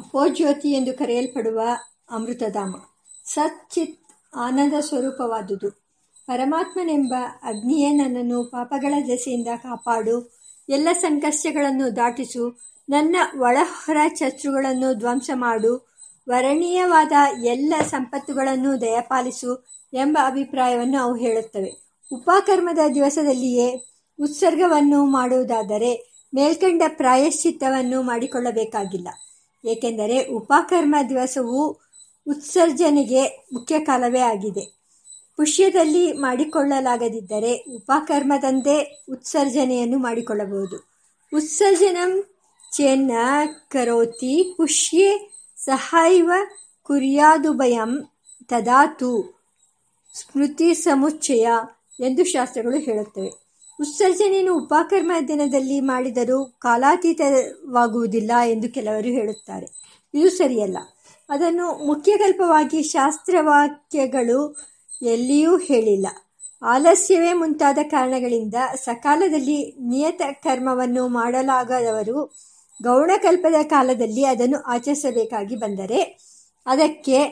ಅಪೋಜ್ಯೋತಿ ಎಂದು ಕರೆಯಲ್ಪಡುವ ಅಮೃತಧಾಮ. ಸಚ್ಚಿತ್ ಆನಂದ ಸ್ವರೂಪವಾದುದು. ಪರಮಾತ್ಮನೆಂಬ ಅಗ್ನಿಯೇ ನನ್ನನ್ನು ಪಾಪಗಳ ದೆಸೆಯಿಂದ ಕಾಪಾಡು, ಎಲ್ಲ ಸಂಕಷ್ಟಗಳನ್ನು ದಾಟಿಸು, ನನ್ನ ಒಳಹೊರ ಚತ್ರುಗಳನ್ನು ಧ್ವಂಸ ಮಾಡು, ವರಣೀಯವಾದ ಎಲ್ಲ ಸಂಪತ್ತುಗಳನ್ನು ದಯಪಾಲಿಸು ಎಂಬ ಅಭಿಪ್ರಾಯವನ್ನು ಅವು ಹೇಳುತ್ತವೆ. ಉಪಕರ್ಮದ ದಿವಸದಲ್ಲಿಯೇ ಉತ್ಸರ್ಗವನ್ನು ಮಾಡುವುದಾದರೆ ಮೇಲ್ಕಂಡ ಪ್ರಾಯಶ್ಚಿತ್ತವನ್ನು ಮಾಡಿಕೊಳ್ಳಬೇಕಾಗಿಲ್ಲ. ಏಕೆಂದರೆ ಉಪಕರ್ಮ ದಿವಸವು ಉತ್ಸರ್ಜನೆಗೆ ಮುಖ್ಯ ಕಾಲವೇ ಆಗಿದೆ. ಪುಷ್ಯದಲ್ಲಿ ಮಾಡಿಕೊಳ್ಳಲಾಗದಿದ್ದರೆ ಉಪಕರ್ಮದಂದೇ ಉತ್ಸರ್ಜನೆಯನ್ನು ಮಾಡಿಕೊಳ್ಳಬಹುದು. ಉತ್ಸರ್ಜನಂ ಚೆನ್ನ ಕರೋತಿ ಪುಷ್ಯೆ ಸಹೈವ ಕುರ್ಯಾದುಭಯಂ ತದಾತು ಸ್ಮೃತಿ ಸಮುಚ್ಚಯ ಎಂದು ಶಾಸ್ತ್ರಗಳು ಹೇಳುತ್ತವೆ. ಉತ್ಸರ್ಜನೆಯನ್ನು ಉಪಕರ್ಮ ದಿನದಲ್ಲಿ ಮಾಡಿದರೂ ಕಾಲಾತೀತವಾಗುವುದಿಲ್ಲ ಎಂದು ಕೆಲವರು ಹೇಳುತ್ತಾರೆ. ಇದು ಸರಿಯಲ್ಲ. ಅದನ್ನು ಮುಖ್ಯಕಲ್ಪವಾಗಿ ಶಾಸ್ತ್ರವಾಕ್ಯಗಳು ಎಲ್ಲಿಯೂ ಹೇಳಿಲ್ಲ. ಆಲಸ್ಯವೇ ಮುಂತಾದ ಕಾರಣಗಳಿಂದ ಸಕಾಲದಲ್ಲಿ ನಿಯತ ಕರ್ಮವನ್ನು ಮಾಡಲಾಗದವರು ಗೌಣಕಲ್ಪದ ಕಾಲದಲ್ಲಿ ಅದನ್ನು ಆಚರಿಸಬೇಕಾಗಿ ಬಂದರೆ ಅದಕ್ಕೆ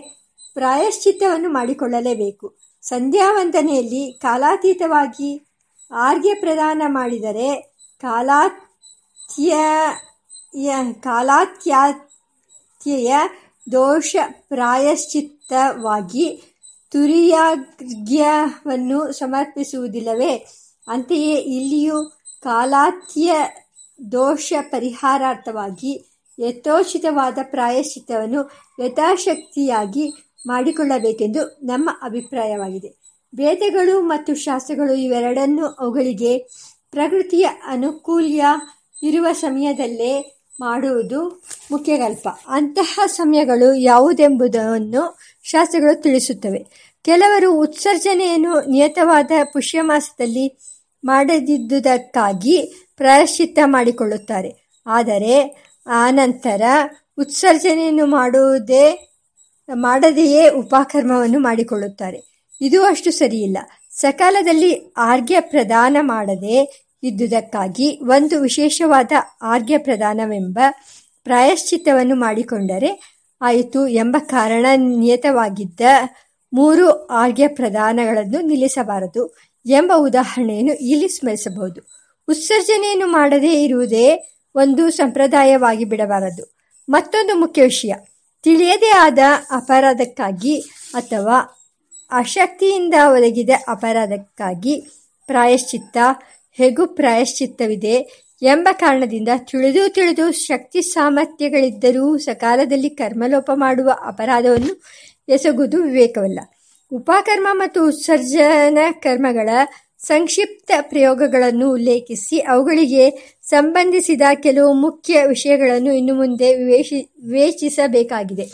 ಪ್ರಾಯಶ್ಚಿತ್ತವನ್ನು ಮಾಡಿಕೊಳ್ಳಲೇಬೇಕು. ಸಂಧ್ಯಾವಂದನೆಯಲ್ಲಿ ಕಾಲಾತೀತವಾಗಿ ಆರ್ಘ್ಯ ಪ್ರದಾನ ಮಾಡಿದರೆ ಕಾಲಾತ್ಯ ಕಾಲಾತ್ಯಾತ್ಯಯ ದೋಷ ಪ್ರಾಯಶ್ಚಿತ್ತವಾಗಿ ತುರಿಯಾಗ್ಯವನ್ನು ಸಮರ್ಪಿಸುವುದಿಲ್ಲವೇ? ಅಂತೆಯೇ ಇಲ್ಲಿಯೂ ಕಾಲಾತ್ಯ ದೋಷ ಪರಿಹಾರಾರ್ಥವಾಗಿ ಯಥೋಚಿತವಾದ ಪ್ರಾಯಶ್ಚಿತ್ತವನ್ನು ಯಥಾಶಕ್ತಿಯಾಗಿ ಮಾಡಿಕೊಳ್ಳಬೇಕೆಂದು ನಮ್ಮ ಅಭಿಪ್ರಾಯವಾಗಿದೆ. ವೇದಗಳು ಮತ್ತು ಶಾಸ್ತ್ರಗಳು ಇವೆರಡನ್ನೂ ಅವುಗಳಿಗೆ ಪ್ರಕೃತಿಯ ಅನುಕೂಲ್ಯ ಇರುವ ಸಮಯದಲ್ಲೇ ಮಾಡುವುದು ಮುಖ್ಯಕಲ್ಪ ಅಂತಹ ಸಮಯಗಳು ಯಾವುದೆಂಬುದನ್ನು ಶಾಸ್ತ್ರಗಳು ತಿಳಿಸುತ್ತವೆ. ಕೆಲವರು ಉತ್ಸರ್ಜನೆಯನ್ನು ನಿಯತವಾದ ಪುಷ್ಯಮಾಸದಲ್ಲಿ ಮಾಡದಿದ್ದುದಕ್ಕಾಗಿ ಪ್ರಾಯಶ್ಚಿತ್ತ ಮಾಡಿಕೊಳ್ಳುತ್ತಾರೆ. ಆದರೆ ಆನಂತರ ಉತ್ಸರ್ಜನೆಯನ್ನು ಮಾಡುವುದೇ, ಮಾಡದೆಯೇ ಉಪಕರ್ಮವನ್ನು ಮಾಡಿಕೊಳ್ಳುತ್ತಾರೆ. ಇದು ಅಷ್ಟು ಸರಿಯಿಲ್ಲ. ಸಕಾಲದಲ್ಲಿ ಆರ್ಘ್ಯ ಪ್ರದಾನ ಮಾಡದೆ ಇದ್ದುದಕ್ಕಾಗಿ ಒಂದು ವಿಶೇಷವಾದ ಆರ್ಘ್ಯ ಪ್ರದಾನವೆಂಬ ಪ್ರಾಯಶ್ಚಿತ್ತವನ್ನು ಮಾಡಿಕೊಂಡರೆ ಆಯಿತು ಎಂಬ ಕಾರಣ ನಿಯತವಾಗಿದ್ದ ಮೂರು ಆರ್ಘ್ಯ ಪ್ರದಾನಗಳನ್ನು ನಿಲ್ಲಿಸಬಾರದು ಎಂಬ ಉದಾಹರಣೆಯನ್ನು ಇಲ್ಲಿ ಸ್ಮರಿಸಬಹುದು. ಉತ್ಸರ್ಜನೆಯನ್ನು ಮಾಡದೇ ಇರುವುದೇ ಒಂದು ಸಂಪ್ರದಾಯವಾಗಿ ಬಿಡಬಾರದು. ಮತ್ತೊಂದು ಮುಖ್ಯ ವಿಷಯ. ತಿಳಿಯದೇ ಆದ ಅಪರಾಧಕ್ಕಾಗಿ ಅಥವಾ ಅಶಕ್ತಿಯಿಂದ ಒದಗಿದ ಅಪರಾಧಕ್ಕಾಗಿ ಪ್ರಾಯಶ್ಚಿತ್ತ, ಹೇಗೂ ಪ್ರಾಯಶ್ಚಿತ್ತವಿದೆ ಎಂಬ ಕಾರಣದಿಂದ ತಿಳಿದು ತಿಳಿದು ಶಕ್ತಿ ಸಾಮರ್ಥ್ಯಗಳಿದ್ದರೂ ಸಕಾಲದಲ್ಲಿ ಕರ್ಮಲೋಪ ಮಾಡುವ ಅಪರಾಧವನ್ನು ಎಸಗುವುದು ವಿವೇಕವಲ್ಲ. ಉಪಕರ್ಮ ಮತ್ತು ಉತ್ಸರ್ಜನ ಕರ್ಮಗಳ ಸಂಕ್ಷಿಪ್ತ ಪ್ರಯೋಗಗಳನ್ನು ಉಲ್ಲೇಖಿಸಿ ಅವುಗಳಿಗೆ ಸಂಬಂಧಿಸಿದ ಕೆಲವು ಮುಖ್ಯ ವಿಷಯಗಳನ್ನು ಇನ್ನು ಮುಂದೆ ವಿವೇಚಿ ವಿವೇಚಿಸಬೇಕಾಗಿದೆ.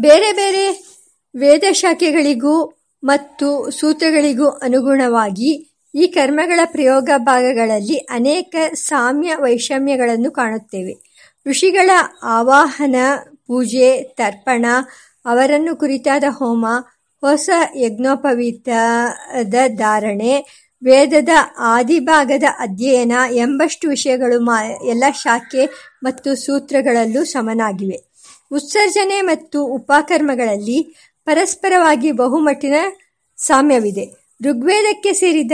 ಬೇರೆ ಬೇರೆ ವೇದಶಾಖೆಗಳಿಗೂ ಮತ್ತು ಸೂತ್ರಗಳಿಗೂ ಅನುಗುಣವಾಗಿ ಈ ಕರ್ಮಗಳ ಪ್ರಯೋಗ ಭಾಗಗಳಲ್ಲಿ ಅನೇಕ ಸಾಮ್ಯ ವೈಷಮ್ಯಗಳನ್ನು ಕಾಣುತ್ತೇವೆ. ಋಷಿಗಳ ಆವಾಹನ, ಪೂಜೆ, ತರ್ಪಣ, ಅವರನ್ನು ಕುರಿತಾದ ಹೋಮ, ಹೊಸ ಯಜ್ಞೋಪವೀತದ ಧಾರಣೆ, ವೇದದ ಆದಿಭಾಗದ ಅಧ್ಯಯನ ಎಂಬಷ್ಟು ವಿಷಯಗಳು ಮಾ, ಎಲ್ಲ ಶಾಖೆ ಮತ್ತು ಸೂತ್ರಗಳಲ್ಲೂ ಸಮನಾಗಿವೆ. ಉತ್ಸರ್ಜನೆ ಮತ್ತು ಉಪಕರ್ಮಗಳಲ್ಲಿ ಪರಸ್ಪರವಾಗಿ ಬಹುಮಟ್ಟಿನ ಸಾಮ್ಯವಿದೆ. ಋಗ್ವೇದಕ್ಕೆ ಸೇರಿದ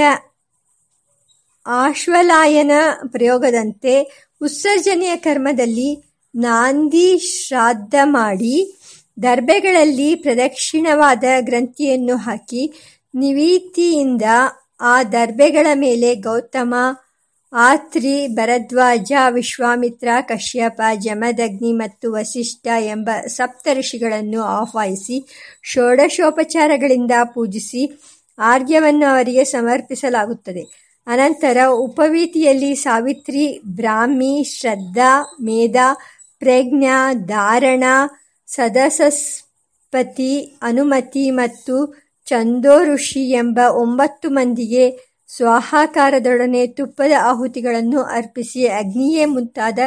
ಆಶ್ವಲಾಯನ ಪ್ರಯೋಗದಂತೆ ಉತ್ಸರ್ಜನೆಯ ಕರ್ಮದಲ್ಲಿ ನಾಂದಿ ಶ್ರಾದ್ದ ಮಾಡಿ ದರ್ಬೆಗಳಲ್ಲಿ ಪ್ರದಕ್ಷಿಣವಾದ ಗ್ರಂಥಿಯನ್ನು ಹಾಕಿ ನಿವೀತಿಯಿಂದ ಆ ದರ್ಬೆಗಳ ಮೇಲೆ ಗೌತಮ ಆತ್ರಿ ಭರದ್ವಾಜ ವಿಶ್ವಾಮಿತ್ರ ಕಶ್ಯಪ ಜಮದಗ್ನಿ ಮತ್ತು ವಸಿಷ್ಠ ಎಂಬ ಸಪ್ತ ಋಷಿಗಳನ್ನು ಆಹ್ವಾನಿಸಿ ಷೋಡಶೋಪಚಾರಗಳಿಂದ ಪೂಜಿಸಿ ಆರ್ಯವನ್ನು ಅವರಿಗೆ ಸಮರ್ಪಿಸಲಾಗುತ್ತದೆ. ಅನಂತರ ಉಪವೀತಿಯಲ್ಲಿ ಸಾವಿತ್ರಿ, ಬ್ರಾಹ್ಮಿ, ಶ್ರದ್ಧಾ, ಮೇಧ, ಪ್ರಜ್ಞಾ, ಧಾರಣ, ಸದಸಸ್ಪತಿ, ಅನುಮತಿ ಮತ್ತು ಛಂದೋಋಷಿ ಎಂಬ ಒಂಬತ್ತು ಮಂದಿಗೆ ಸ್ವಾಹಾಕಾರದೊಡನೆ ತುಪ್ಪದ ಆಹುತಿಗಳನ್ನು ಅರ್ಪಿಸಿ ಅಗ್ನಿಯೇ ಮುಂತಾದ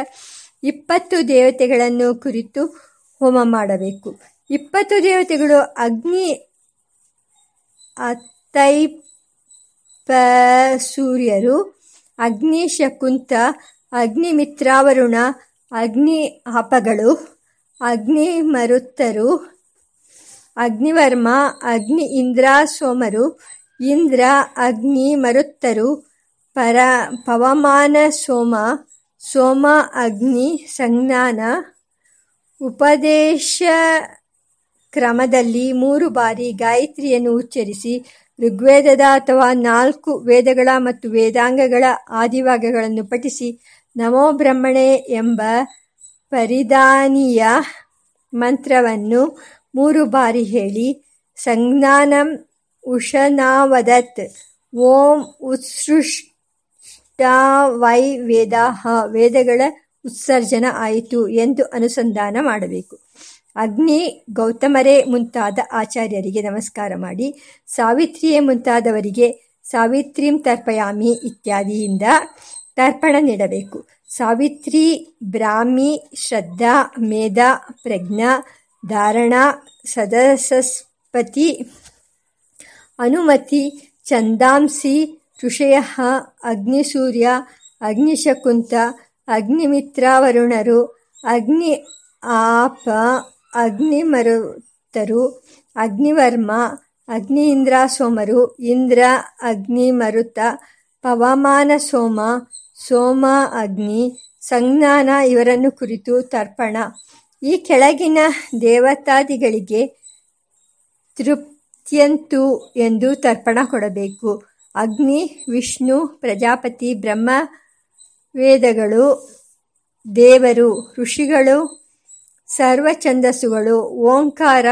ಇಪ್ಪತ್ತು ದೇವತೆಗಳನ್ನು ಕುರಿತು ಹೋಮ ಮಾಡಬೇಕು. ಇಪ್ಪತ್ತು ದೇವತೆಗಳು ಅಗ್ನಿ ಸೂರ್ಯರು ಅಗ್ನಿ ಶಕುಂತ, ಅಗ್ನಿ ಮಿತ್ರಾವರುಣ, ಅಗ್ನಿ ಆಪಗಳು ಅಗ್ನಿ ಮರುತ್ತರು, ಅಗ್ನಿವರ್ಮ, ಅಗ್ನಿ ಇಂದ್ರ ಸೋಮರು ಇಂದ್ರ, ಅಗ್ನಿ, ಮರುತ್ತರು, ಪರ, ಪವಮಾನ, ಸೋಮ ಸೋಮ, ಅಗ್ನಿ, ಸಂಜ್ಞಾನ. ಉಪದೇಶ ಕ್ರಮದಲ್ಲಿ ಮೂರು ಬಾರಿ ಗಾಯತ್ರಿಯನ್ನು ಉಚ್ಚರಿಸಿ ಋಗ್ವೇದದ ಅಥವಾ ನಾಲ್ಕು ವೇದಗಳ ಮತ್ತು ವೇದಾಂಗಗಳ ಆದಿಭಾಗಗಳನ್ನು ಪಠಿಸಿ ನಮೋ ಬ್ರಹ್ಮಣೆ ಎಂಬ ಪರಿಧಾನಿಯ ಮಂತ್ರವನ್ನು ಮೂರು ಬಾರಿ ಹೇಳಿ, ಸಂಜ್ಞಾನಂ ಉಶನಾವದತ್ ಓಂ ಉತ್ಸೃಷ್ಟ ವೈ ವೇದಾಹ ವೇದಗಳ ಉತ್ಸರ್ಜನ ಆಯಿತು ಎಂದು ಅನುಸಂಧಾನ ಮಾಡಬೇಕು. ಅಗ್ನಿ ಗೌತಮರೇ ಮುಂತಾದ ಆಚಾರ್ಯರಿಗೆ ನಮಸ್ಕಾರ ಮಾಡಿ. ಸಾವಿತ್ರಿಯೇ ಮುಂತಾದವರಿಗೆ ಸಾವಿತ್ರಿಂ ತರ್ಪಯಾಮಿ ಇತ್ಯಾದಿಯಿಂದ ತರ್ಪಣ ನೀಡಬೇಕು. ಸಾವಿತ್ರಿ, ಬ್ರಾಹ್ಮಿ, ಶ್ರದ್ಧಾ, ಮೇಧ, ಪ್ರಜ್ಞಾ, ಧಾರಣಾ, ಸದಸಸ್ಪತಿ ಅನುಮತಿ ಛಂದಾಂಸಿ ಋಷಯ, ಅಗ್ನಿಸೂರ್ಯ, ಅಗ್ನಿಶಕುಂತ, ಅಗ್ನಿಮಿತ್ರಾವರುಣರು, ಅಗ್ನಿ ಆಪ, ಅಗ್ನಿಮರುತರು, ಅಗ್ನಿವರ್ಮ ಅಗ್ನಿ ಇಂದ್ರ ಸೋಮರು ಇಂದ್ರ ಅಗ್ನಿ ಮರುತ ಪವಮಾನ ಸೋಮ ಸೋಮ ಅಗ್ನಿ, ಸಂಜ್ಞಾನ ಇವರನ್ನು ಕುರಿತು ತರ್ಪಣ. ಈ ಕೆಳಗಿನ ದೇವತಾದಿಗಳಿಗೆ ತೃಪ್ತಿಯಂತು ಎಂದು ತರ್ಪಣ ಕೊಡಬೇಕು ಅಗ್ನಿ, ವಿಷ್ಣು, ಪ್ರಜಾಪತಿ, ಬ್ರಹ್ಮ, ವೇದಗಳು, ದೇವರು, ಋಷಿಗಳು, ಸರ್ವಛಂದಸ್ಸುಗಳು, ಓಂಕಾರ,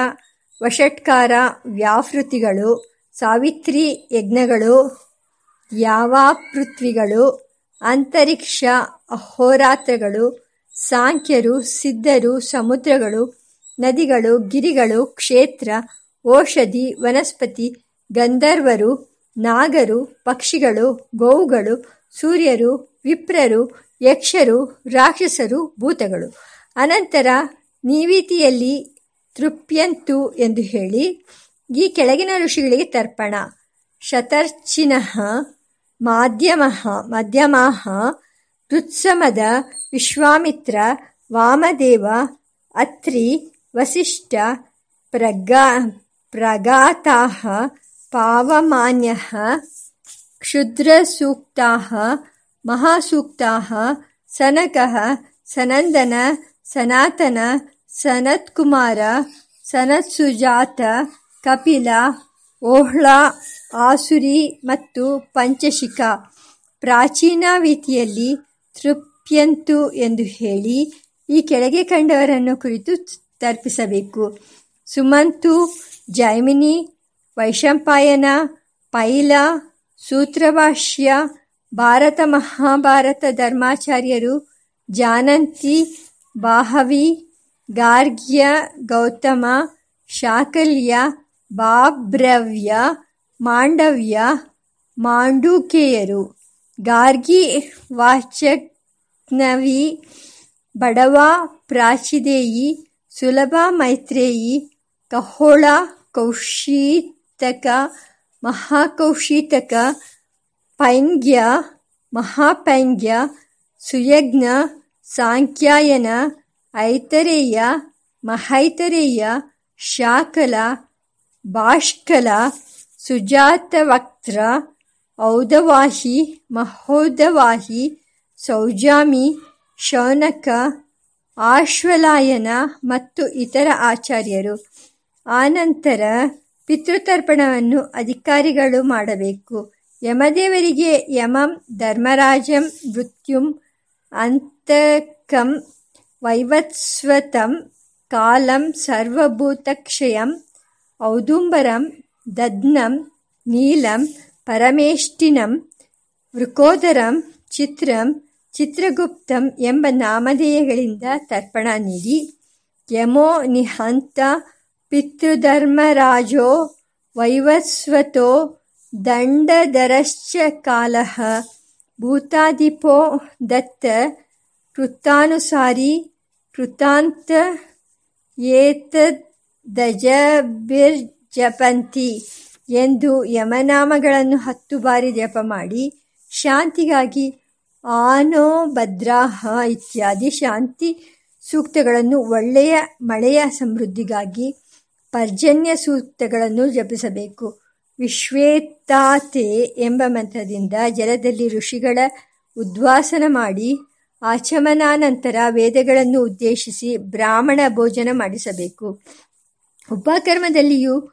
ವಷಟ್ಕಾರ ವ್ಯಾಪೃತಿಗಳು ಸಾವಿತ್ರಿ ಯಜ್ಞಗಳು, ಯಾವಾಪೃಥ್ವಿಗಳು, ಅಂತರಿಕ್ಷ ಅಹೋರಾತ್ರಗಳು, ಸಾಂಖ್ಯರು, ಸಿದ್ಧರು, ಸಮುದ್ರಗಳು, ನದಿಗಳು, ಗಿರಿಗಳು, ಕ್ಷೇತ್ರ ಓಷಧಿ, ವನಸ್ಪತಿ, ಗಂಧರ್ವರು, ನಾಗರು, ಪಕ್ಷಿಗಳು, ಗೋವುಗಳು, ಸೂರ್ಯರು, ವಿಪ್ರರು, ಯಕ್ಷರು, ರಾಕ್ಷಸರು, ಭೂತಗಳು. ಅನಂತರ ನೀವೀತಿಯಲ್ಲಿ ತೃಪ್ಯಂತು ಎಂದು ಹೇಳಿ, ಈ ಕೆಳಗಿನ ಋಷಿಗಳಿಗೆ ತರ್ಪಣ. ಶತರ್ಚಿನಃ ಮಾಧ್ಯಮಃ ಮಧ್ಯಮಾಹ ಋತ್ಸಮದ ವಿಶ್ವಾಮಿತ್ರ, ವಾಮದೇವ, ಅತ್ರಿ, ವಸಿಷ್ಠ ಪ್ರಗಾ ಪ್ರಗಾತಾಹ ಪಾವಮಾನ್ಯಃ ಕ್ಷುದ್ರಸೂಕ್ತ ಮಹಾಸೂಕ್ತ ಸನಕಃ ಸನಂದನ ಸನಾತನ ಸನತ್ಕುಮಾರ ಸನತ್ಸುಜಾತ ಕಪಿಲ ಓಹ್ಳ ಆಸುರಿ ಮತ್ತು ಪಂಚಶಿಖ. ಪ್ರಾಚೀನ ರೀತಿಯಲ್ಲಿ ತೃಪ್ಯಂತು ಎಂದು ಹೇಳಿ ಈ ಕೆಳಗೆ ಕಂಡವರನ್ನು ಕುರಿತು ತರ್ಪಿಸಬೇಕು. ಸುಮಂತು ಜೈಮಿನಿ, ವೈಶಂಪಾಯನ, ಪೈಲ, ಸೂತ್ರಭಾಷ್ಯ, ಭಾರತ ಮಹಾಭಾರತ ಧರ್ಮಾಚಾರ್ಯರು ಜಾನಂತಿ, ಬಾಹವಿ, ಗಾರ್ಗ್ಯ, ಗೌತಮ, ಶಾಕಲ್ಯ, ಬಾಬ್ರವ್ಯ, ಮಾಂಡವ್ಯ, ಮಾಂಡೂಕೇಯರು. ಗಾರ್ಗಿ ವಾಚಕ್ನವಿ ಬಡವ, ಪ್ರಾಚಿದೇಯಿ, ಸುಲಭ ಮೈತ್ರೇಯಿ, ಕಹೋಳ ಕೌಶೀತಕ ಮಹಾಕೌಶೀತಕ, ಪೈಂಗ್ಯ, ಮಹಾಪೈಂಗ್ಯ, ಸುಯಜ್ಞ, ಸಾಂಖ್ಯಾಯನ, ಐತರೇಯ, ಮಹೈತರೇಯ, ಶಾಕಲ, ಬಾಷ್ಕಲ, ಸುಜಾತವಕ್ತ್ರ, ಔದವಾಹಿ, ಮಹೋದವಾಹಿ, ಸೌಜಾಮಿ, ಶೌನಕ, ಆಶ್ವಲಾಯನ ಮತ್ತು ಇತರ ಆಚಾರ್ಯರು. ಆನಂತರ ಪಿತೃತರ್ಪಣವನ್ನು ಅಧಿಕಾರಿಗಳು ಮಾಡಬೇಕು. ಯಮದೇವರಿಗೆ ಯಮಂ ಧರ್ಮರಾಜಂ ಮೃತ್ಯುಂ ಅಂತಕಂ ವೈವತ್ಸ್ವತಂ ಕಾಲಂ ಸರ್ವಭೂತಕ್ಷಯಂ ಔದುಂಬರಂ ದದ್ನಂ ನೀಲಂ ಪರಮೇಷ್ಟಿನಂ ವೃಕೋದರಂ ಚಿತ್ರಂ ಚಿತ್ರಗುಪ್ತಂ ಎಂಬ ನಾಮಧೇಯಗಳಿಂದ ತರ್ಪಣ ನೀಡಿ. ಯಮೋ ನಿಹಂತ ಪಿತೃಧರ್ಮರಾಜೋ ವೈವಸ್ವತೋ ದಂಡಧರಶ್ಚ ಕಾಲಃ ಭೂತಾಧಿಪೋ ದತ್ತ ಕೃತಾನುಸಾರಿ ಕೃತಾಂತ ಏತದಜಬಿರ್ಜಪಂತಿ ಎಂದು ಯಮನಾಮಗಳನ್ನು ಹತ್ತು ಬಾರಿ ಜಪ ಮಾಡಿ ಶಾಂತಿಗಾಗಿ ಆನೋ ಭದ್ರಾಹ ಇತ್ಯಾದಿ ಶಾಂತಿ ಸೂಕ್ತಗಳನ್ನು ಒಳ್ಳೆಯ ಮಳೆಯ ಸಮೃದ್ಧಿಗಾಗಿ ಪರ್ಜನ್ಯ ಸೂಕ್ತಗಳನ್ನು ಜಪಿಸಬೇಕು. ವಿಶ್ವೇತಾತೆ ಎಂಬ ಮಂತ್ರದಿಂದ ಜಲದಲ್ಲಿ ಋಷಿಗಳ ಉದ್ವಾಸನ ಮಾಡಿ ಆಚಮನಾನಂತರ ವೇದಗಳನ್ನು ಉದ್ದೇಶಿಸಿ ಬ್ರಾಹ್ಮಣ ಭೋಜನ ಮಾಡಿಸಬೇಕು. ಉಪಕರ್ಮದಲ್ಲಿಯೂ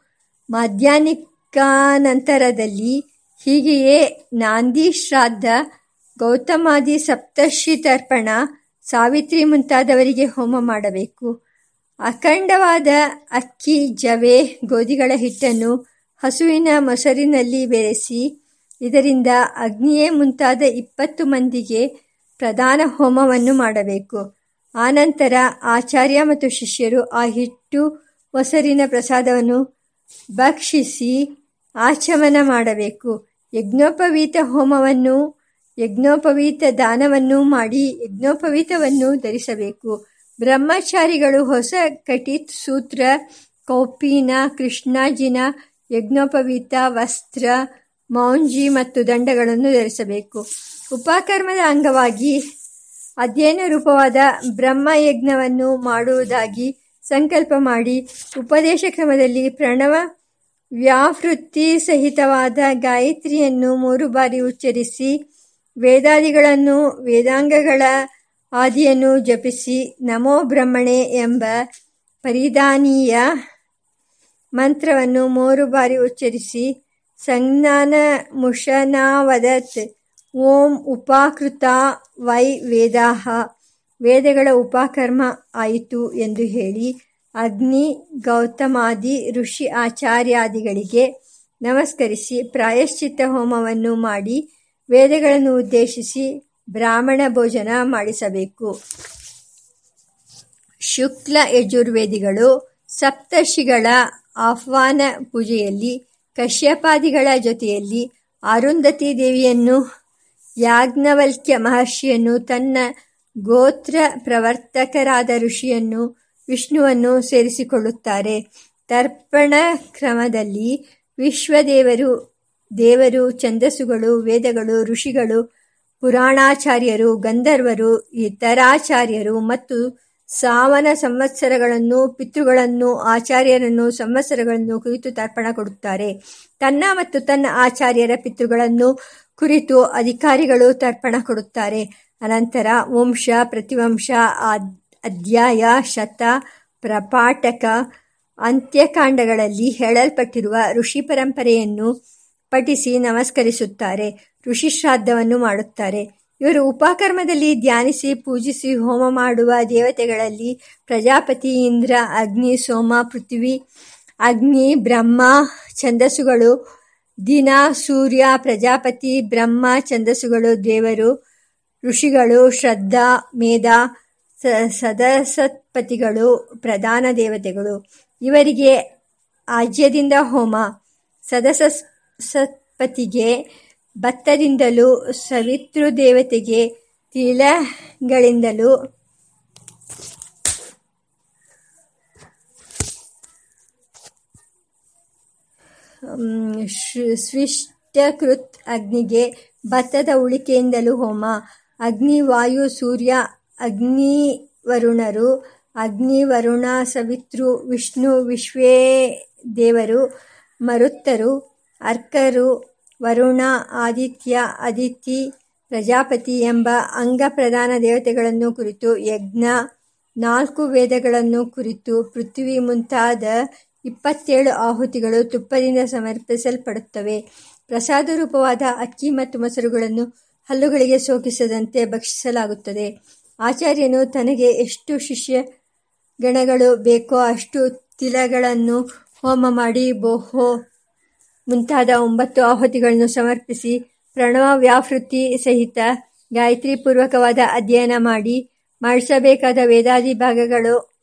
ಮಾಧ್ಯಾನಿಕಾನಂತರದಲ್ಲಿ ಹೀಗೆಯೇ ನಾಂದಿ ಶ್ರಾದ್ದ, ಗೌತಮಾದಿ ಸಪ್ತರ್ಷಿ ತರ್ಪಣ ಸಾವಿತ್ರಿ ಮುಂತಾದವರಿಗೆ ಹೋಮ ಮಾಡಬೇಕು. ಅಖಂಡವಾದ ಅಕ್ಕಿ, ಜವೆ, ಗೋಧಿಗಳ ಹಿಟ್ಟನ್ನು ಹಸುವಿನ ಮೊಸರಿನಲ್ಲಿ ಬೆರೆಸಿ, ಇದರಿಂದ ಅಗ್ನಿಯೇ ಮುಂತಾದ ಇಪ್ಪತ್ತು ಮಂದಿಗೆ ಪ್ರಧಾನ ಹೋಮವನ್ನು ಮಾಡಬೇಕು. ಆನಂತರ ಆಚಾರ್ಯ ಮತ್ತು ಶಿಷ್ಯರು ಆ ಹಿಟ್ಟು, ಮೊಸರಿನ ಪ್ರಸಾದವನ್ನು ಭಕ್ಷಿಸಿ ಆಚಮನ ಮಾಡಬೇಕು. ಯಜ್ಞೋಪವೀತ ಹೋಮವನ್ನು, ಯಜ್ಞೋಪವೀತ ದಾನವನ್ನು ಮಾಡಿ ಯಜ್ಞೋಪವೀತವನ್ನು ಧರಿಸಬೇಕು. ಬ್ರಹ್ಮಚಾರಿಗಳು ಹೊಸ ಕಟಿತ್ ಸೂತ್ರ, ಕೌಪೀನ, ಕೃಷ್ಣಾಜಿನ, ಯಜ್ಞೋಪವೀತ, ವಸ್ತ್ರ, ಮೌಂಜಿ ಮತ್ತು ದಂಡಗಳನ್ನು ಧರಿಸಬೇಕು. ಉಪಕರ್ಮದ ಅಂಗವಾಗಿ ಅಧ್ಯಯನ ರೂಪವಾದ ಬ್ರಹ್ಮಯಜ್ಞವನ್ನು ಮಾಡುವುದಾಗಿ ಸಂಕಲ್ಪ ಮಾಡಿ ಉಪದೇಶ ಕ್ರಮದಲ್ಲಿ ಪ್ರಣವ ವ್ಯಾವೃತ್ತಿ ಸಹಿತವಾದ ಗಾಯತ್ರಿಯನ್ನು ಮೂರು ಬಾರಿ ಉಚ್ಚರಿಸಿ ವೇದಾದಿಗಳನ್ನು ವೇದಾಂಗಗಳ ಆದಿಯನ್ನು ಜಪಿಸಿ ನಮೋ ಬ್ರಹ್ಮಣೆ ಎಂಬ ಪರಿಧಾನೀಯ ಮಂತ್ರವನ್ನು ಮೂರು ಬಾರಿ ಉಚ್ಚರಿಸಿ, ಸಂಜ್ಞಾನ ಮುಷನಾವದತ್ ಓಂ ಉಪಾಕೃತ ವೈ ವೇದಾಹ. ವೇದಗಳ ಉಪಕರ್ಮ ಆಯಿತು ಎಂದು ಹೇಳಿ, ಅಗ್ನಿ, ಗೌತಮಾದಿ, ಋಷಿ ಆಚಾರ್ಯಾದಿಗಳಿಗೆ ನಮಸ್ಕರಿಸಿ ಪ್ರಾಯಶ್ಚಿತ್ತ ಹೋಮವನ್ನು ಮಾಡಿ, ವೇದಗಳನ್ನು ಉದ್ದೇಶಿಸಿ ಬ್ರಾಹ್ಮಣ ಭೋಜನ ಮಾಡಿಸಬೇಕು. ಶುಕ್ಲ ಯಜುರ್ವೇದಿಗಳು ಸಪ್ತರ್ಷಿಗಳ ಆಹ್ವಾನ ಪೂಜೆಯಲ್ಲಿ, ಕಶ್ಯಪಾದಿಗಳ ಜೊತೆಯಲ್ಲಿ ಅರುಂಧತಿ ದೇವಿಯನ್ನು ಯಾಜ್ಞವಲ್ಕ್ಯ ಮಹರ್ಷಿಯನ್ನು ತನ್ನ ಗೋತ್ರ ಪ್ರವರ್ತಕರಾದ ಋಷಿಯನ್ನು ವಿಷ್ಣುವನ್ನು ಸೇರಿಸಿಕೊಳ್ಳುತ್ತಾರೆ. ತರ್ಪಣ ಕ್ರಮದಲ್ಲಿ ವಿಶ್ವದೇವರು, ದೇವರು, ಛಂದಸ್ಸುಗಳು, ವೇದಗಳು, ಋಷಿಗಳು ಪುರಾಣಾಚಾರ್ಯರು, ಗಂಧರ್ವರು, ಇತರಾಚಾರ್ಯರು ಮತ್ತು ಸಾವನ ಸಂವತ್ಸರಗಳನ್ನು, ಪಿತೃಗಳನ್ನು, ಆಚಾರ್ಯರನ್ನು, ಸಂವತ್ಸರಗಳನ್ನು ಕುರಿತು ತರ್ಪಣ ಕೊಡುತ್ತಾರೆ. ತನ್ನ ಮತ್ತು ತನ್ನ ಆಚಾರ್ಯರ ಪಿತೃಗಳನ್ನು ಕುರಿತು ಅಧಿಕಾರಿಗಳು ತರ್ಪಣ ಕೊಡುತ್ತಾರೆ. ಅನಂತರ ವಂಶ, ಪ್ರತಿವಂಶ ಅಧ್ಯಾಯ, ಶತ, ಪ್ರಪಾಟಕ, ಅಂತ್ಯಕಾಂಡಗಳಲ್ಲಿ ಹೇಳಲ್ಪಟ್ಟಿರುವ ಋಷಿ ಪರಂಪರೆಯನ್ನು ಪಠಿಸಿ ನಮಸ್ಕರಿಸುತ್ತಾರೆ. ಋಷಿ ಶ್ರಾದ್ದವನ್ನು ಮಾಡುತ್ತಾರೆ. ಇವರು ಉಪಕರ್ಮದಲ್ಲಿ ಧ್ಯಾನಿಸಿ, ಪೂಜಿಸಿ, ಹೋಮ ಮಾಡುವ ದೇವತೆಗಳಲ್ಲಿ ಪ್ರಜಾಪತಿ, ಇಂದ್ರ, ಅಗ್ನಿ, ಸೋಮ, ಪೃಥ್ವಿ, ಅಗ್ನಿ, ಬ್ರಹ್ಮ, ಛಂದಸ್ಸುಗಳು, ದಿನ, ಸೂರ್ಯ, ಪ್ರಜಾಪತಿ, ಬ್ರಹ್ಮ, ಛಂದಸ್ಸುಗಳು, ದೇವರು, ಋಷಿಗಳು, ಶ್ರದ್ಧಾ, ಮೇಧ ಸದಸತ್ಪತಿಗಳು, ಪ್ರಧಾನ ದೇವತೆಗಳು. ಇವರಿಗೆ ಆಜ್ಯದಿಂದ ಹೋಮ, ಸದಸತ್ಪತಿಗೆ ಭತ್ತದಿಂದಲೂ ಸವಿತೃದೇವತೆಗೆ ತಿಲಗಳಿಂದಲೂ ಸ್ವಿಷ್ಟಕೃತ್ ಅಗ್ನಿಗೆ ಭತ್ತದ ಉಳಿಕೆಯಿಂದಲೂ ಹೋಮ. ಅಗ್ನಿ, ವಾಯು, ಸೂರ್ಯ, ಅಗ್ನಿ ವರುಣರು, ಅಗ್ನಿ ವರುಣ, ಸವಿತೃ, ವಿಷ್ಣು, ವಿಶ್ವೇ ದೇವರು, ಮರುತ್ತರು, ಅರ್ಕರು ವರುಣ, ಆದಿತ್ಯ, ಅದಿತಿ, ಪ್ರಜಾಪತಿ ಎಂಬ ಅಂಗ ಪ್ರಧಾನ ದೇವತೆಗಳನ್ನು ಕುರಿತು, ಯಜ್ಞ, ನಾಲ್ಕು ವೇದಗಳನ್ನು ಕುರಿತು, ಪೃಥ್ವಿ ಮುಂತಾದ ಇಪ್ಪತ್ತೇಳು ಆಹುತಿಗಳು ತುಪ್ಪದಿಂದ ಸಮರ್ಪಿಸಲ್ಪಡುತ್ತವೆ. ಪ್ರಸಾದ ರೂಪವಾದ ಅಕ್ಕಿ ಮತ್ತು ಮೊಸರುಗಳನ್ನು ಹಲ್ಲುಗಳಿಗೆ ಸೋಕಿಸದಂತೆ ಭಕ್ಷಿಸಲಾಗುತ್ತದೆ. ಆಚಾರ್ಯನು ತನಗೆ ಎಷ್ಟು ಶಿಷ್ಯ ಗಣಗಳು ಬೇಕೋ ಅಷ್ಟು ತಿಲಗಳನ್ನು ಹೋಮ ಮಾಡಿ ಬೋಹೋ ಮುಂತಾದ ಒಂಬತ್ತು ಆಹುತಿಗಳನ್ನು ಸಮರ್ಪಿಸಿ ಪ್ರಣವ ವ್ಯಾವೃತ್ತಿ ಸಹಿತ ಗಾಯತ್ರಿ ಪೂರ್ವಕವಾದ ಅಧ್ಯಯನ ಮಾಡಿ ಮಾಡಿಸಬೇಕಾದ ವೇದಾದಿ ಭಾಗಗಳು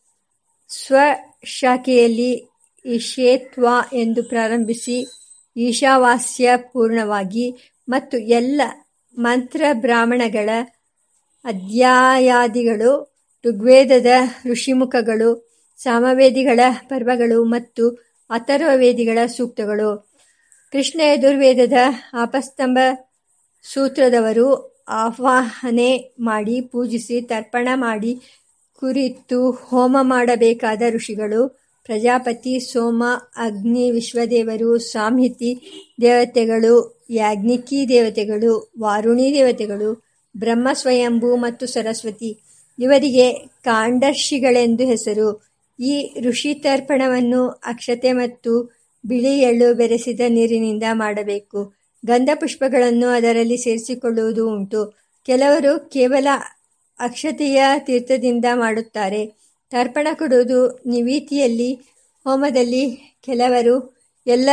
ಸ್ವಶಾಖೆಯಲ್ಲಿ ಈಶೇತ್ವ ಎಂದು ಪ್ರಾರಂಭಿಸಿ ಈಶಾವಾಸ್ಯ ಪೂರ್ಣವಾಗಿ ಮತ್ತು ಎಲ್ಲ ಮಂತ್ರ ಬ್ರಾಹ್ಮಣಗಳ ಅಧ್ಯಾಯಾದಿಗಳು, ಋಗ್ವೇದದ ಋಷಿಮುಖಗಳು, ಸಾಮವೇದಿಗಳ ಪರ್ವಗಳು ಮತ್ತು ಅಥರ್ವವೇದಿಗಳ ಸೂಕ್ತಗಳು. ಕೃಷ್ಣ ಯಜುರ್ವೇದದ ಆಪಸ್ತಂಭ ಸೂತ್ರದವರು ಆವಾಹನೆ ಮಾಡಿ, ಪೂಜಿಸಿ, ತರ್ಪಣ ಮಾಡಿ, ಕುರಿತು ಹೋಮ ಮಾಡಬೇಕಾದ ಋಷಿಗಳು, ಪ್ರಜಾಪತಿ, ಸೋಮ, ಅಗ್ನಿ, ವಿಶ್ವದೇವರು ಸಾಂಹಿತಿ ದೇವತೆಗಳು, ಯಾಜ್ಞಿಕಿ ದೇವತೆಗಳು, ವಾರುಣಿ ದೇವತೆಗಳು, ಬ್ರಹ್ಮ ಸ್ವಯಂಭು ಮತ್ತು ಸರಸ್ವತಿ. ಇವರಿಗೆ ಕಾಂಡರ್ಷಿಗಳೆಂದು ಹೆಸರು. ಈ ಋಷಿ ತರ್ಪಣವನ್ನು ಅಕ್ಷತೆ ಮತ್ತು ಬಿಳಿ ಎಳ್ಳು ಬೆರೆಸಿದ ನೀರಿನಿಂದ ಮಾಡಬೇಕು. ಗಂಧ ಪುಷ್ಪಗಳನ್ನು ಅದರಲ್ಲಿ ಸೇರಿಸಿಕೊಳ್ಳುವುದು ಉಂಟು. ಕೆಲವರು ಕೇವಲ ಅಕ್ಷತೆಯ ತೀರ್ಥದಿಂದ ಮಾಡುತ್ತಾರೆ. ತರ್ಪಣ ಕೊಡುವುದು ನಿವೀತಿಯಲ್ಲಿ, ಹೋಮದಲ್ಲಿ ಕೆಲವರು ಎಲ್ಲ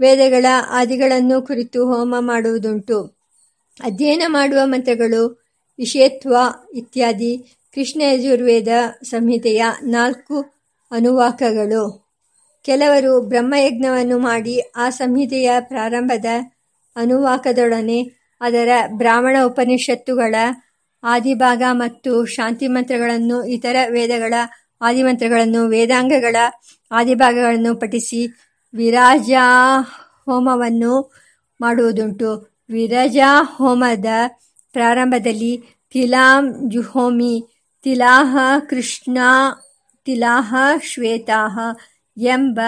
ವೇದಗಳ ಆದಿಗಳನ್ನು ಕುರಿತು ಹೋಮ ಮಾಡುವುದುಂಟು. ಅಧ್ಯಯನ ಮಾಡುವ ಮಂತ್ರಗಳು ವಿಷೇತ್ವ ಇತ್ಯಾದಿ, ಕೃಷ್ಣ ಯಜುರ್ವೇದ ಸಂಹಿತೆಯ ನಾಲ್ಕು ಅನುವಾಕಗಳು. ಕೆಲವರು ಬ್ರಹ್ಮಯಜ್ಞವನ್ನು ಮಾಡಿ ಆ ಸಂಹಿತೆಯ ಪ್ರಾರಂಭದ ಅನುವಾಕದೊಡನೆ ಅದರ ಬ್ರಾಹ್ಮಣ ಉಪನಿಷತ್ತುಗಳ ಆದಿಭಾಗ ಮತ್ತು ಶಾಂತಿ ಮಂತ್ರಗಳನ್ನು, ಇತರ ವೇದಗಳ ಆದಿಮಂತ್ರಗಳನ್ನು, ವೇದಾಂಗಗಳ ಆದಿಭಾಗಗಳನ್ನು ಪಠಿಸಿ ವಿರಾಜಾ ಹೋಮವನ್ನು ಮಾಡುವುದುಂಟು. ವಿರಜಾ ಹೋಮದ ಪ್ರಾರಂಭದಲ್ಲಿ ತಿಲಾಂ ಜುಹೋಮಿ, ತಿಲಾಹ ಕೃಷ್ಣ, ತಿಲಾಹ ಶ್ವೇತಾಹ ಎಂಬ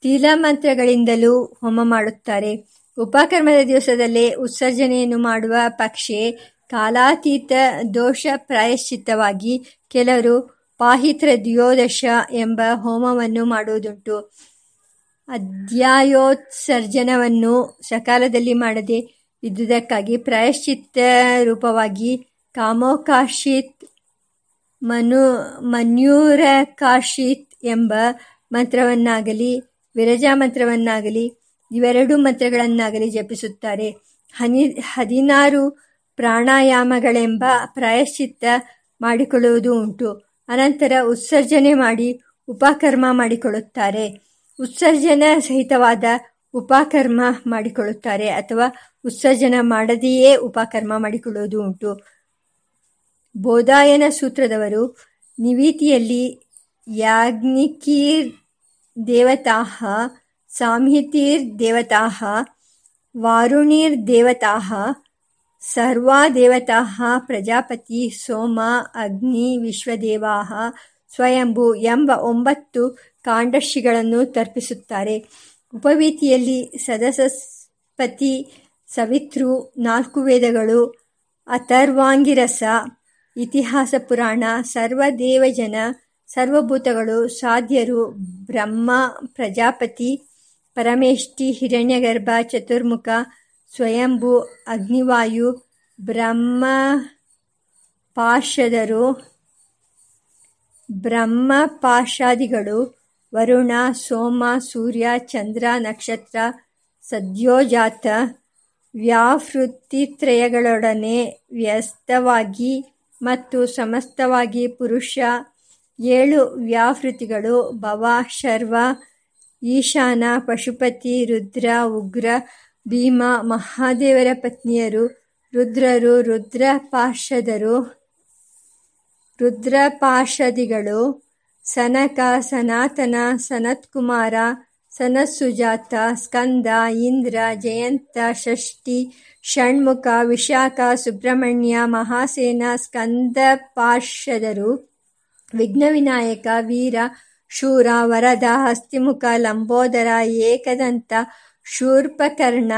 ತಿಲಮಂತ್ರಗಳಿಂದಲೂ ಹೋಮ ಮಾಡುತ್ತಾರೆ. ಉಪಕರ್ಮದ ದಿವಸದಲ್ಲೇ ಉತ್ಸರ್ಜನೆಯನ್ನು ಮಾಡುವ ಪಕ್ಷೆ ಕಾಲಾತೀತ ದೋಷ ಪ್ರಾಯಶ್ಚಿತ್ತವಾಗಿ ಕೆಲವರು ಪಾಹಿತ್ರ ದ್ಯೋದಶ ಎಂಬ ಹೋಮವನ್ನು ಮಾಡುವುದುಂಟು. ಅಧ್ಯಾಯೋತ್ಸರ್ಜನವನ್ನು ಸಕಾಲದಲ್ಲಿ ಮಾಡದೆ ಇದ್ದುದಕ್ಕಾಗಿ ಪ್ರಾಯಶ್ಚಿತ್ತ ರೂಪವಾಗಿ ಕಾಮೋಕಾಶಿತ್ ಮನು ಮನ್ಯೂರಕಾಶಿತ್ ಎಂಬ ಮಂತ್ರವನ್ನಾಗಲಿ, ವಿರಜಾ ಮಂತ್ರವನ್ನಾಗಲಿ, ಇವೆರಡು ಮಂತ್ರಗಳನ್ನಾಗಲಿ ಜಪಿಸುತ್ತಾರೆ. ಹನಿ, ಹದಿನಾರು ಪ್ರಾಣಾಯಾಮಗಳೆಂಬ ಪ್ರಾಯಶ್ಚಿತ್ತ ಮಾಡಿಕೊಳ್ಳುವುದು ಉಂಟು. ಅನಂತರ ಉತ್ಸರ್ಜನೆ ಮಾಡಿ ಉಪಕರ್ಮ ಮಾಡಿಕೊಳ್ಳುತ್ತಾರೆ. ಉತ್ಸರ್ಜನ ಸಹಿತವಾದ ಉಪಕರ್ಮ ಮಾಡಿಕೊಳ್ಳುತ್ತಾರೆ ಅಥವಾ ಉತ್ಸರ್ಜನ ಮಾಡದೆಯೇ ಉಪಕರ್ಮ ಮಾಡಿಕೊಳ್ಳುವುದು ಉಂಟು. ಬೋಧಾಯನ ಸೂತ್ರದವರು ನಿವೀತಿಯಲ್ಲಿ ಯಾಜ್ಞಿಕೀರ್ ದೇವತಾ ವಾರುಣೀರ್ ದೇವತಾ ಸರ್ವಾ ದೇವತಾ ಪ್ರಜಾಪತಿ ಸೋಮ ಅಗ್ನಿ ವಿಶ್ವದೇವಾ ಸ್ವಯಂಭು ಎಂಬ ಒಂಬತ್ತು ಕಾಂಡರ್ಷಿಗಳನ್ನು ತರ್ಪಿಸುತ್ತಾರೆ. ಉಪವೀತಿಯಲ್ಲಿ ಸದಸಸ್ಪತಿ ಸವಿತೃ ನಾಲ್ಕು ವೇದಗಳು, ಅಥರ್ವಾಂಗಿರಸ, ಇತಿಹಾಸ ಪುರಾಣ, ಸರ್ವದೇವಜನ ಸರ್ವಭೂತಗಳು, ಸಾಧ್ಯರು, ಬ್ರಹ್ಮ, ಪ್ರಜಾಪತಿ, ಪರಮೇಷ್ಠಿ, ಹಿರಣ್ಯಗರ್ಭ, ಚತುರ್ಮುಖ, ಸ್ವಯಂಭು, ಅಗ್ನಿವಾಯು, ಬ್ರಹ್ಮ, ಪಾರ್ಷದರು ಬ್ರಹ್ಮಪಾಶಾದಿಗಳು ವರುಣ, ಸೋಮ, ಸೂರ್ಯ, ಚಂದ್ರ, ನಕ್ಷತ್ರ, ಸದ್ಯೋಜಾತ, ವ್ಯಾವೃತ್ತಿತ್ರಯಗಳೊಡನೆ ವ್ಯಸ್ತವಾಗಿ ಮತ್ತು ಸಮಸ್ತವಾಗಿ ಪುರುಷ ಏಳು ವ್ಯಾಹೃತಿಗಳು ಭವ, ಶರ್ವ, ಈಶಾನ, ಪಶುಪತಿ, ರುದ್ರ, ಉಗ್ರ, ಭೀಮ, ಮಹಾದೇವರ ಪತ್ನಿಯರು, ರುದ್ರರು, ರುದ್ರ ಪಾರ್ಷದರು ರುದ್ರಪಾರ್ಷದಿಗಳು ಸನಕ, ಸನಾತನ, ಸನತ್ಕುಮಾರ ಸನತ್ಸುಜಾತ ಸ್ಕಂದ, ಇಂದ್ರ, ಜಯಂತ, ಷಷ್ಠಿ, ಷಣ್ಮುಖ, ವಿಶಾಖ, ಸುಬ್ರಹ್ಮಣ್ಯ, ಮಹಾಸೇನ, ಸ್ಕಂದ ಪಾರ್ಷದರು. ವಿಘ್ನವಿನಾಯಕ, ವೀರ, ಶೂರ, ವರದ, ಹಸ್ತಿಮುಖ, ಲಂಬೋದರ, ಏಕದಂತ, ಶೂರ್ಪಕರ್ಣ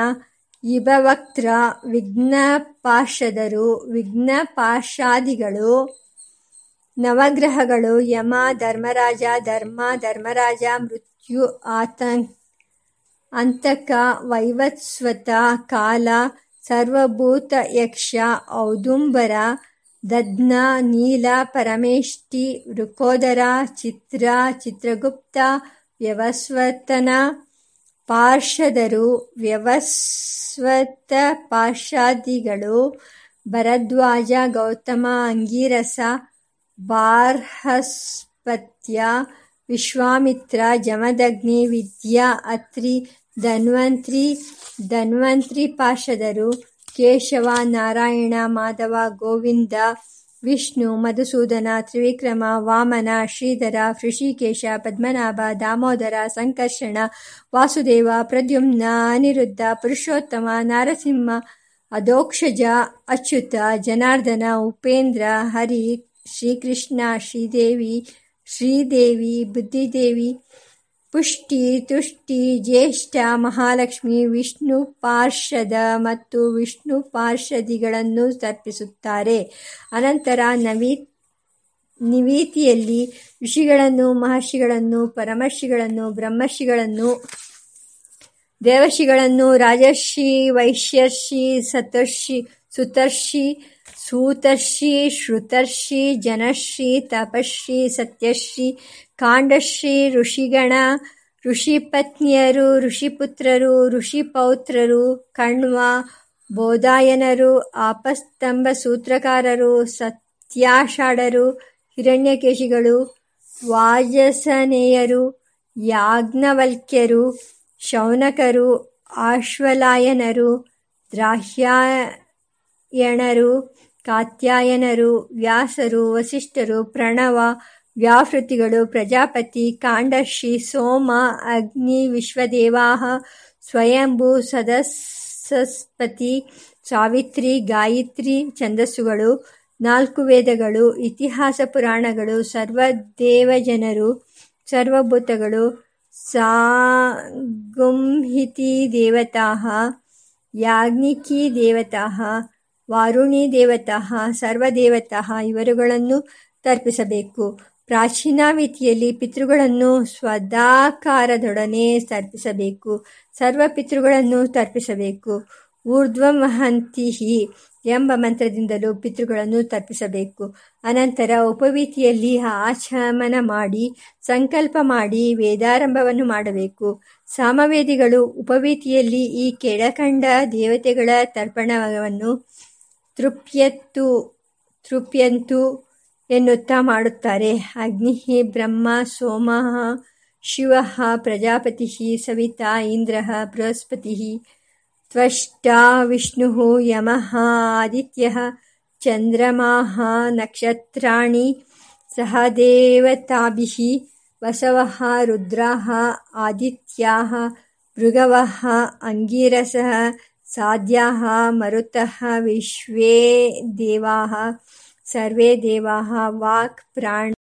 ಇಬವಕ್ತ್ರ ವಿಘ್ನಪಾಶದರು, ವಿಘ್ನಪಾಶಾದಿಗಳು, ನವಗ್ರಹಗಳು, ಯಮ, ಧರ್ಮರಾಜ, ಧರ್ಮ, ಧರ್ಮರಾಜ, ಮೃತ್ಯು, ಆತಂ, ಅಂತಕ ವೈವತ್ಸ್ವತ ಕಾಲ, ಸರ್ವಭೂತ ಯಕ್ಷ, ಔದುಂಬರ ದಧ್ನ ನೀಲ, ಪರಮೇಷ್ಠಿ, ವೃಕೋದರ, ಚಿತ್ರ, ಚಿತ್ರಗುಪ್ತ, ವ್ಯವಸ್ವತನ, ಪಾರ್ಷದರು, ವ್ಯವಸ್ವತ ಪಾರ್ಷಾದಿಗಳು, ಭರದ್ವಾಜ, ಗೌತಮ, ಅಂಗೀರಸ, ಬಾರ್ಹಸ್ಪತ್ಯ, ವಿಶ್ವಾಮಿತ್ರ, ಜಮದಗ್ನಿ, ವಿದ್ಯಾ, ಅತ್ರಿ, ಧನ್ವಂತ್ರಿ ಧನ್ವಂತ್ರಿ ಪಾರ್ಷದರು ಕೇಶವ, ನಾರಾಯಣ, ಮಾಧವ, ಗೋವಿಂದ, ವಿಷ್ಣು, ಮಧುಸೂದನ, ತ್ರಿವಿಕ್ರಮ, ವಾಮನ, ಶ್ರೀಧರ, ಋಷಿಕೇಶ, ಪದ್ಮನಾಭ, ದಾಮೋದರ, ಸಂಕರ್ಷಣ, ವಾಸುದೇವ, ಪ್ರದ್ಯುಮ್ನ, ಅನಿರುದ್ಧ, ಪುರುಷೋತ್ತಮ, ನಾರಸಿಂಹ, ಅಧೋಕ್ಷಜ, ಅಚ್ಯುತ, ಜನಾರ್ದನ, ಉಪೇಂದ್ರ, ಹರಿ, ಶ್ರೀಕೃಷ್ಣ, ಶ್ರೀದೇವಿ ಶ್ರೀದೇವಿ, ಬುದ್ಧಿದೇವಿ ಪುಷ್ಟಿ ತುಷ್ಟಿ ಜ್ಯೇಷ್ಠ ಮಹಾಲಕ್ಷ್ಮಿ ವಿಷ್ಣು ಪಾರ್ಷದ ಮತ್ತು ವಿಷ್ಣು ಪಾರ್ಷದಿಗಳನ್ನು ತರ್ಪಿಸುತ್ತಾರೆ ಅನಂತರ ನವೀ ನಿವೀತಿಯಲ್ಲಿ ಋಷಿಗಳನ್ನು, ಮಹರ್ಷಿಗಳನ್ನು, ಪರಮರ್ಷಿಗಳನ್ನು, ಬ್ರಹ್ಮರ್ಷಿಗಳನ್ನು, ದೇವರ್ಷಿಗಳನ್ನು, ರಾಜರ್ಷಿ, ವೈಶ್ಯರ್ಷಿ, ಸತರ್ಷಿ, ಸುತರ್ಷಿ ಸೂತರ್ಷಿ, ಶ್ರುತರ್ಷಿ ಜನಶ್ರೀ ತಪಶ್ರೀ ಸತ್ಯಶ್ರೀ ಕಾಂಡಶ್ರೀ ಋಷಿಗಣ, ಋಷಿಪತ್ನಿಯರು, ಋಷಿಪುತ್ರರು, ಋಷಿಪೌತ್ರರು, ಕಣ್ವ, ಬೋಧಾಯನರು, ಆಪಸ್ತಂಭ ಸೂತ್ರಕಾರರು, ಸತ್ಯಾಷಾಢರು, ಹಿರಣ್ಯಕೇಶಿಗಳು ವಾಜಸನೇಯರು ಯಾಜ್ಞವಲ್ಕ್ಯರು, ಶೌನಕರು, ಆಶ್ವಲಾಯನರು, ದ್ರಾಹ್ಯಾಯಣರು ಕಾತ್ಯಾಯನರು, ವ್ಯಾಸರು, ವಸಿಷ್ಠರು, ಪ್ರಣವ, ವ್ಯಾಹೃತಿಗಳು, ಪ್ರಜಾಪತಿ, ಕಾಂಡರ್ಷಿ, ಸೋಮ, ಅಗ್ನಿ, ವಿಶ್ವದೇವಾಹ, ಸ್ವಯಂಭೂ ಸದಸ್ಸಸ್ಪತಿ ಸಾವಿತ್ರಿ, ಗಾಯತ್ರಿ, ಛಂದಸ್ಸುಗಳು, ನಾಲ್ಕು ವೇದಗಳು, ಇತಿಹಾಸ ಪುರಾಣಗಳು, ಸರ್ವದೇವಜನರು, ಸರ್ವಭೂತಗಳು, ಸಾಗುಂಹಿತಿ ದೇವತಾ ಯಾಜ್ಞಿಕಿ ದೇವತಾ ವಾರುಣಿ ದೇವತಃ ಸರ್ವದೇವತಃ ಇವರುಗಳನ್ನು ತರ್ಪಿಸಬೇಕು. ಪ್ರಾಚೀನಾವಿತಿಯಲ್ಲಿ ಪಿತೃಗಳನ್ನು ಸ್ವದಾಕಾರದೊಡನೆ ತರ್ಪಿಸಬೇಕು. ಸರ್ವ ಪಿತೃಗಳನ್ನು ತರ್ಪಿಸಬೇಕು. ಊರ್ಧ್ವಮಹಂತಿ ಎಂಬ ಮಂತ್ರದಿಂದಲೂ ಪಿತೃಗಳನ್ನು ತರ್ಪಿಸಬೇಕು. ಅನಂತರ ಉಪವೀತಿಯಲ್ಲಿ ಆಚಮನ ಮಾಡಿ, ಸಂಕಲ್ಪ ಮಾಡಿ ವೇದಾರಂಭವನ್ನು ಮಾಡಬೇಕು. ಸಾಮವೇದಿಗಳು ಉಪವೀತಿಯಲ್ಲಿ ಈ ಕೆಳಕಂಡ ದೇವತೆಗಳ ತರ್ಪಣವನ್ನು ತೃಪ್ಯತ್ತು, ತೃಪ್ಯಂತು ಎನ್ನುತ್ತಾ ಮಾಡುತ್ತಾರೆ. ಅಗ್ನಿ ಬ್ರಹ್ಮ, ಸೋಮ ಶಿವ ಪ್ರಜಾಪತಿ ಸವಿತಾ ಇಂದ್ರ ಬೃಹಸ್ಪತಿ ತ್ವಷ್ಟ ವಿಷ್ಣು ಯಮ ಆದಿತ್ಯ ಚಂದ್ರಮಾ ನಕ್ಷತ್ರಣಿ ಸಹ ದೇವತಾಭಿ ಬಸವ ರುದ್ರ ಆದಿತ್ಯ ಮೃಗವ ಅಂಗೀರಸ साध्याः मरुतः विश्वे देवाः सर्वे देवाः वाक् प्राण